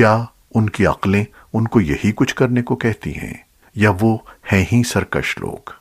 क्या उनकी अकलें उनको यही कुछ करने को कहती हैं? या वो हैं ही सरकश लोग?